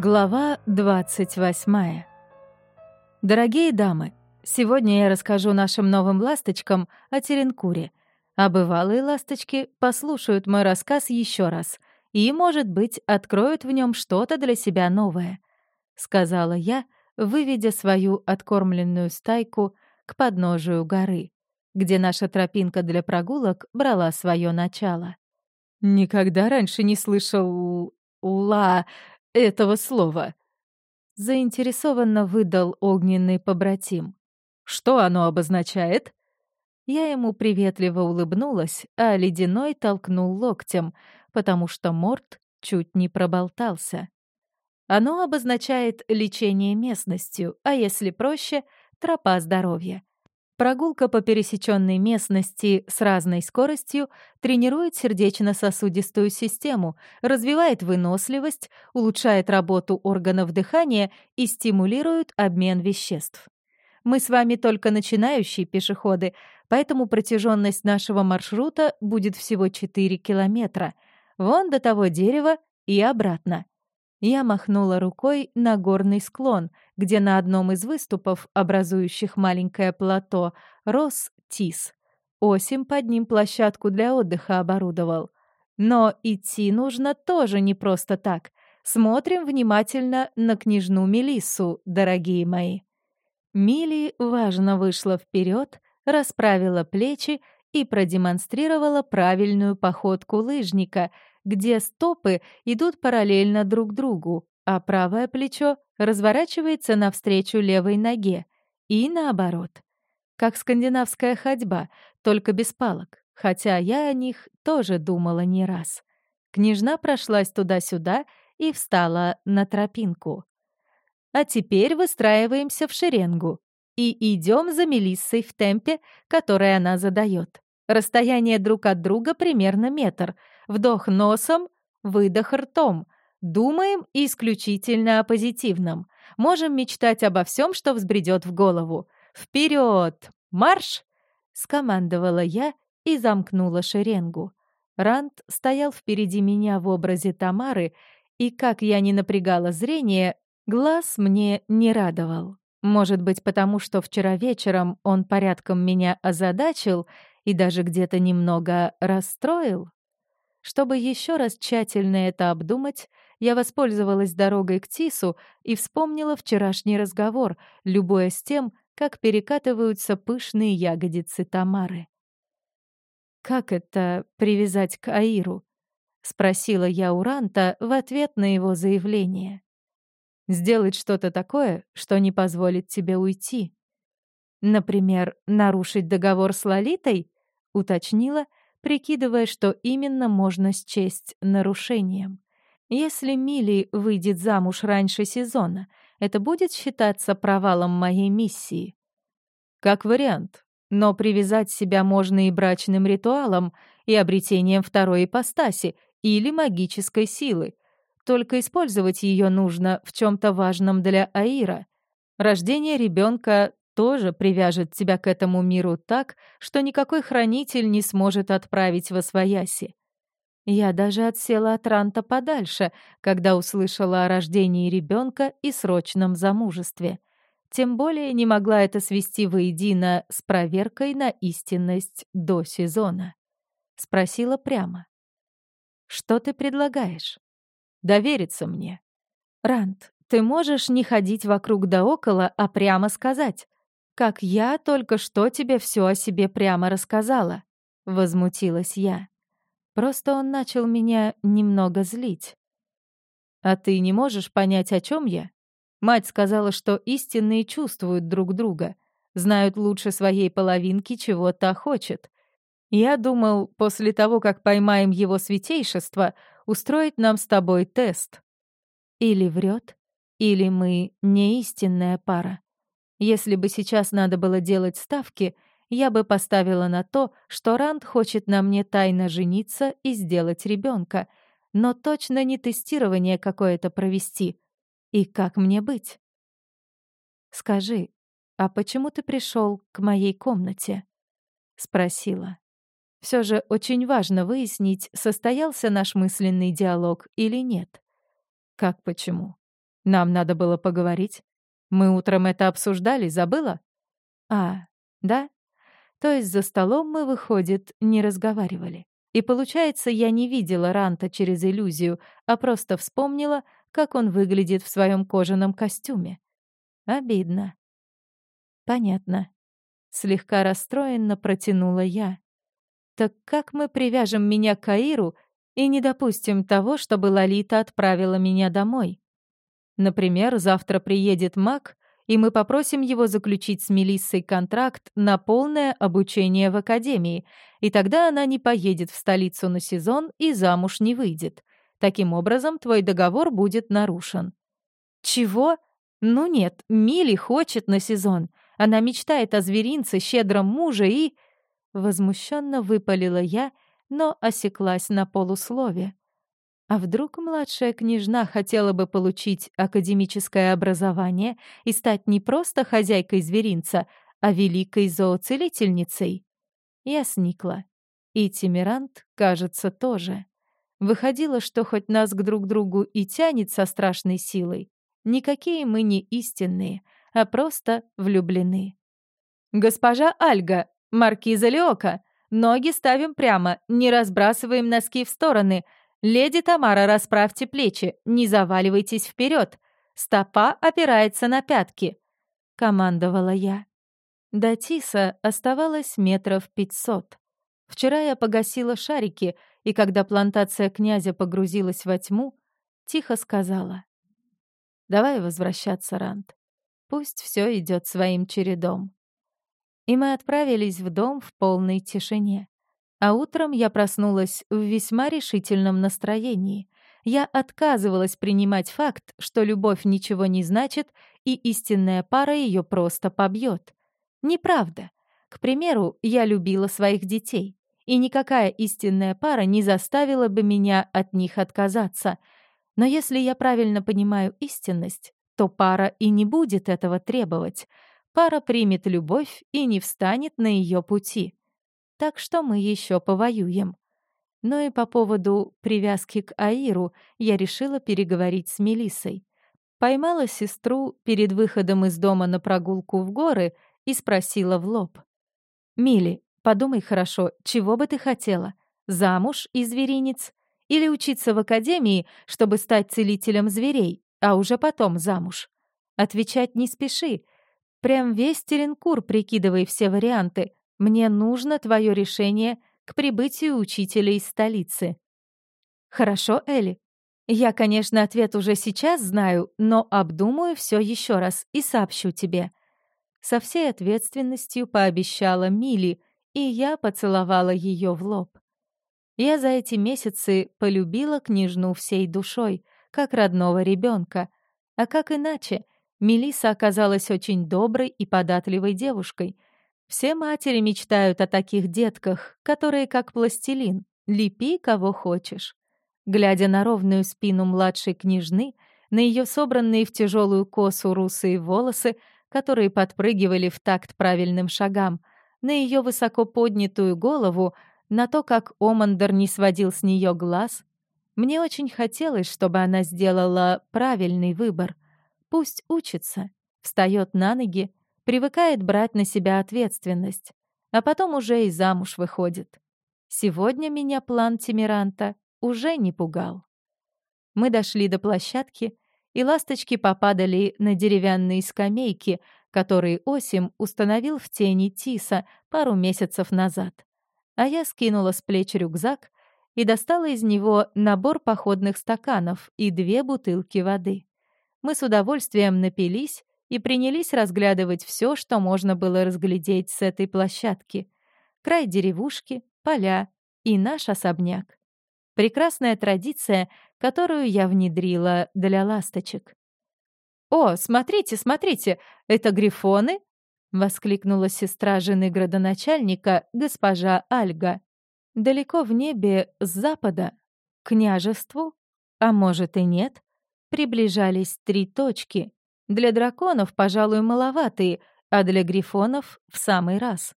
Глава 28. Дорогие дамы, сегодня я расскажу нашим новым ласточкам о Теренкуре, а бывалые ласточки послушают мой рассказ еще раз и, может быть, откроют в нем что-то для себя новое, сказала я, выведя свою откормленную стайку к подножию горы, где наша тропинка для прогулок брала свое начало. Никогда раньше не слышал ла этого слова. Заинтересованно выдал огненный побратим. Что оно обозначает? Я ему приветливо улыбнулась, а ледяной толкнул локтем, потому что Морт чуть не проболтался. Оно обозначает лечение местностью, а если проще — тропа здоровья. Прогулка по пересеченной местности с разной скоростью тренирует сердечно-сосудистую систему, развивает выносливость, улучшает работу органов дыхания и стимулирует обмен веществ. Мы с вами только начинающие пешеходы, поэтому протяженность нашего маршрута будет всего 4 километра. Вон до того дерева и обратно. Я махнула рукой на горный склон, где на одном из выступов, образующих маленькое плато, рос тис. Осим под ним площадку для отдыха оборудовал. Но идти нужно тоже не просто так. Смотрим внимательно на княжну Мелиссу, дорогие мои. Мили важно вышла вперед, расправила плечи и продемонстрировала правильную походку лыжника — где стопы идут параллельно друг другу, а правое плечо разворачивается навстречу левой ноге. И наоборот. Как скандинавская ходьба, только без палок, хотя я о них тоже думала не раз. Княжна прошлась туда-сюда и встала на тропинку. А теперь выстраиваемся в шеренгу и идем за Мелиссой в темпе, который она задает. Расстояние друг от друга примерно метр — Вдох носом, выдох ртом. Думаем исключительно о позитивном. Можем мечтать обо всем, что взбредет в голову. Вперед! Марш! Скомандовала я и замкнула шеренгу. Рант стоял впереди меня в образе Тамары, и, как я не напрягала зрение, глаз мне не радовал. Может быть, потому что вчера вечером он порядком меня озадачил и даже где-то немного расстроил? Чтобы еще раз тщательно это обдумать, я воспользовалась дорогой к Тису и вспомнила вчерашний разговор, любуясь тем, как перекатываются пышные ягодицы Тамары. «Как это привязать к Аиру?» — спросила я у Ранта в ответ на его заявление. «Сделать что-то такое, что не позволит тебе уйти. Например, нарушить договор с Лолитой?» — уточнила — прикидывая, что именно можно счесть нарушением. Если Мили выйдет замуж раньше сезона, это будет считаться провалом моей миссии. Как вариант. Но привязать себя можно и брачным ритуалом, и обретением второй ипостаси, или магической силы. Только использовать ее нужно в чем-то важном для Аира. Рождение ребенка тоже привяжет тебя к этому миру так, что никакой хранитель не сможет отправить во свояси. Я даже отсела от Ранта подальше, когда услышала о рождении ребенка и срочном замужестве. Тем более не могла это свести воедино с проверкой на истинность до сезона. Спросила прямо. «Что ты предлагаешь?» «Довериться мне». «Рант, ты можешь не ходить вокруг да около, а прямо сказать как я только что тебе все о себе прямо рассказала», — возмутилась я. Просто он начал меня немного злить. «А ты не можешь понять, о чем я?» Мать сказала, что истинные чувствуют друг друга, знают лучше своей половинки, чего та хочет. Я думал, после того, как поймаем его святейшество, устроить нам с тобой тест. Или врет, или мы не истинная пара. Если бы сейчас надо было делать ставки, я бы поставила на то, что Ранд хочет на мне тайно жениться и сделать ребенка, но точно не тестирование какое-то провести. И как мне быть? Скажи, а почему ты пришел к моей комнате? Спросила. Все же очень важно выяснить, состоялся наш мысленный диалог или нет. Как почему? Нам надо было поговорить. Мы утром это обсуждали, забыла? А, да? То есть за столом мы, выходит, не разговаривали. И получается, я не видела Ранта через иллюзию, а просто вспомнила, как он выглядит в своем кожаном костюме. Обидно. Понятно. Слегка расстроенно протянула я. Так как мы привяжем меня к Каиру и не допустим того, чтобы Лолита отправила меня домой? Например, завтра приедет Мак, и мы попросим его заключить с Мелиссой контракт на полное обучение в академии, и тогда она не поедет в столицу на сезон и замуж не выйдет. Таким образом, твой договор будет нарушен». «Чего? Ну нет, Мили хочет на сезон. Она мечтает о зверинце, щедром муже и...» Возмущенно выпалила я, но осеклась на полуслове. А вдруг младшая княжна хотела бы получить академическое образование и стать не просто хозяйкой зверинца, а великой зооцелительницей? Я сникла. И Тимирант, кажется, тоже. Выходило, что хоть нас к друг другу и тянет со страшной силой, никакие мы не истинные, а просто влюблены. «Госпожа Альга, маркиза Леока, ноги ставим прямо, не разбрасываем носки в стороны», «Леди Тамара, расправьте плечи, не заваливайтесь вперед. Стопа опирается на пятки», — командовала я. До Тиса оставалось метров пятьсот. Вчера я погасила шарики, и когда плантация князя погрузилась во тьму, тихо сказала. «Давай возвращаться, Рант. Пусть все идет своим чередом». И мы отправились в дом в полной тишине. А утром я проснулась в весьма решительном настроении. Я отказывалась принимать факт, что любовь ничего не значит, и истинная пара ее просто побьет. Неправда. К примеру, я любила своих детей, и никакая истинная пара не заставила бы меня от них отказаться. Но если я правильно понимаю истинность, то пара и не будет этого требовать. Пара примет любовь и не встанет на ее пути так что мы еще повоюем. Но и по поводу привязки к Аиру я решила переговорить с Мелиссой. Поймала сестру перед выходом из дома на прогулку в горы и спросила в лоб. «Мили, подумай хорошо, чего бы ты хотела? Замуж и зверинец? Или учиться в академии, чтобы стать целителем зверей, а уже потом замуж? Отвечать не спеши. Прям весь Теренкур прикидывай все варианты, мне нужно твое решение к прибытию учителя из столицы». «Хорошо, Элли. Я, конечно, ответ уже сейчас знаю, но обдумаю все еще раз и сообщу тебе». Со всей ответственностью пообещала Мили, и я поцеловала ее в лоб. Я за эти месяцы полюбила княжну всей душой, как родного ребенка. А как иначе? Мелиса оказалась очень доброй и податливой девушкой — все матери мечтают о таких детках, которые как пластилин. Лепи кого хочешь. Глядя на ровную спину младшей княжны, на ее собранные в тяжелую косу русые волосы, которые подпрыгивали в такт правильным шагам, на ее высоко поднятую голову, на то, как Омандер не сводил с нее глаз, мне очень хотелось, чтобы она сделала правильный выбор. Пусть учится, встает на ноги, привыкает брать на себя ответственность, а потом уже и замуж выходит. Сегодня меня план Тимиранта уже не пугал. Мы дошли до площадки, и ласточки попадали на деревянные скамейки, которые Осим установил в тени Тиса пару месяцев назад. А я скинула с плеч рюкзак и достала из него набор походных стаканов и две бутылки воды. Мы с удовольствием напились и принялись разглядывать все, что можно было разглядеть с этой площадки. Край деревушки, поля и наш особняк. Прекрасная традиция, которую я внедрила для ласточек. «О, смотрите, смотрите, это грифоны?» — воскликнула сестра жены градоначальника, госпожа Альга. Далеко в небе с запада, к княжеству, а может и нет, приближались три точки, для драконов, пожалуй, маловатые, а для грифонов — в самый раз.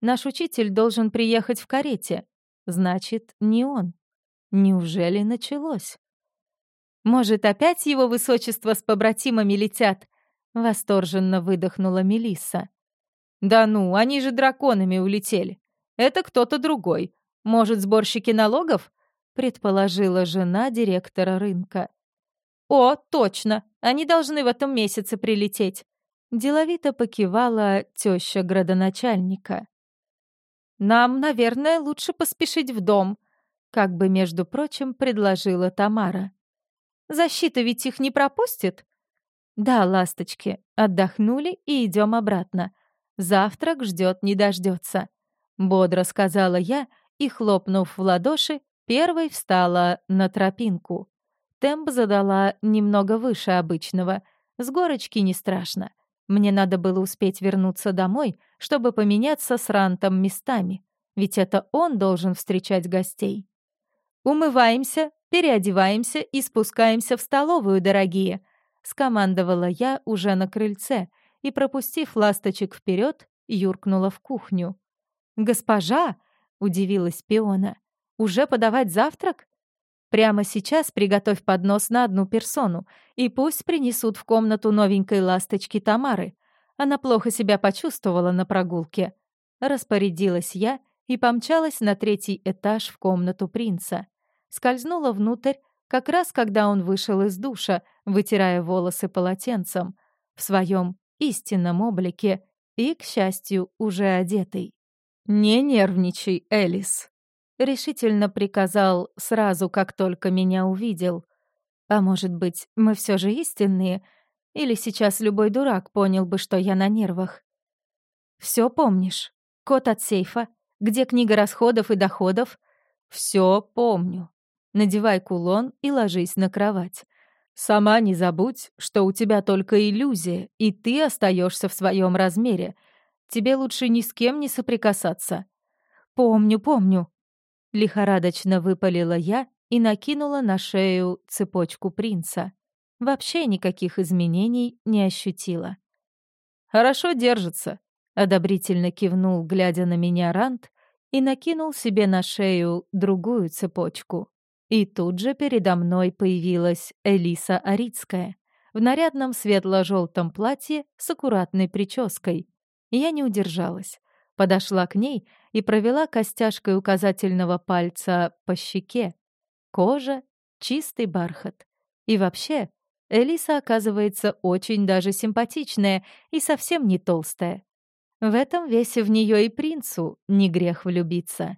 Наш учитель должен приехать в карете. Значит, не он. Неужели началось? Может, опять его высочество с побратимами летят?» — восторженно выдохнула Мелисса. «Да ну, они же драконами улетели. Это кто-то другой. Может, сборщики налогов?» — предположила жена директора рынка. «О, точно! Они должны в этом месяце прилететь!» Деловито покивала теща градоначальника. «Нам, наверное, лучше поспешить в дом», — как бы, между прочим, предложила Тамара. «Защита ведь их не пропустит?» «Да, ласточки, отдохнули и идем обратно. Завтрак ждет не дождется», — бодро сказала я и, хлопнув в ладоши, первой встала на тропинку. Темп задала немного выше обычного. С горочки не страшно. Мне надо было успеть вернуться домой, чтобы поменяться с Рантом местами, ведь это он должен встречать гостей. «Умываемся, переодеваемся и спускаемся в столовую, дорогие», — скомандовала я уже на крыльце и, пропустив ласточек вперед, юркнула в кухню. «Госпожа!» — удивилась пиона. «Уже подавать завтрак?» Прямо сейчас приготовь поднос на одну персону, и пусть принесут в комнату новенькой ласточки Тамары. Она плохо себя почувствовала на прогулке. Распорядилась я и помчалась на третий этаж в комнату принца. Скользнула внутрь, как раз когда он вышел из душа, вытирая волосы полотенцем, в своем истинном облике и, к счастью, уже одетый. «Не нервничай, Элис», решительно приказал сразу, как только меня увидел. А может быть, мы все же истинные? Или сейчас любой дурак понял бы, что я на нервах? Все помнишь? Код от сейфа? Где книга расходов и доходов? Все помню. Надевай кулон и ложись на кровать. Сама не забудь, что у тебя только иллюзия, и ты остаешься в своем размере. Тебе лучше ни с кем не соприкасаться. Помню, помню, Лихорадочно выпалила я и накинула на шею цепочку принца. Вообще никаких изменений не ощутила. «Хорошо держится», — одобрительно кивнул, глядя на меня Рант, и накинул себе на шею другую цепочку. И тут же передо мной появилась Элиса Арицкая в нарядном светло-желтом платье с аккуратной прической. Я не удержалась подошла к ней и провела костяшкой указательного пальца по щеке. Кожа — чистый бархат. И вообще, Элиса оказывается очень даже симпатичная и совсем не толстая. В этом весе в нее и принцу не грех влюбиться.